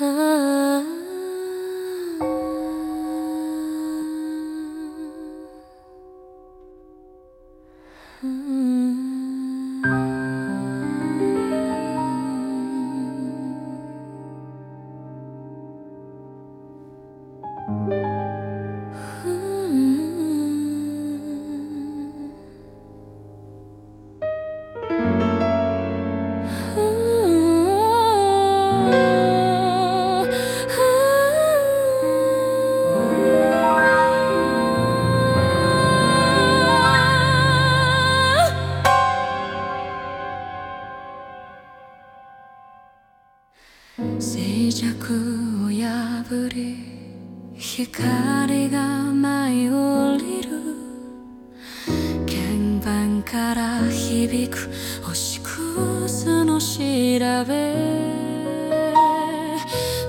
Ah. 尺を破り光が舞い降りる。鍵盤から響く星屑の調べ。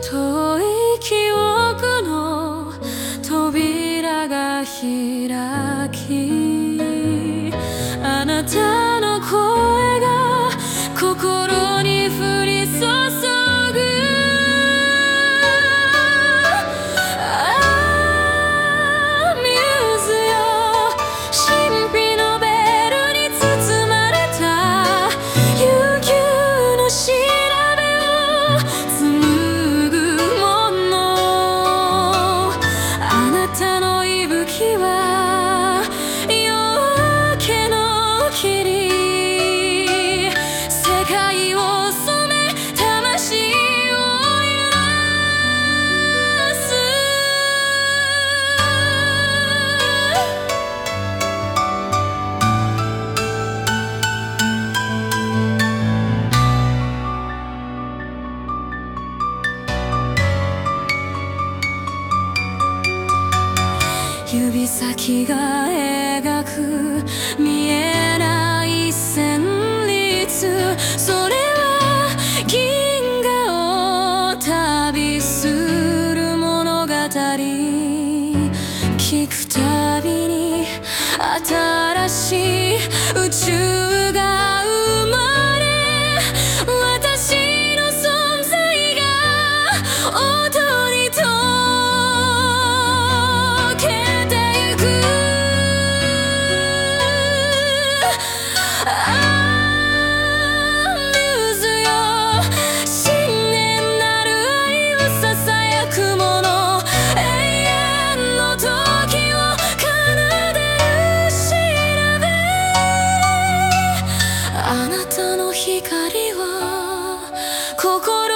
遠い記憶の扉が開きあなた指先が描く見えない旋律。それは銀河を旅する物語。聞くたびに新しい宇宙 ¡Curri!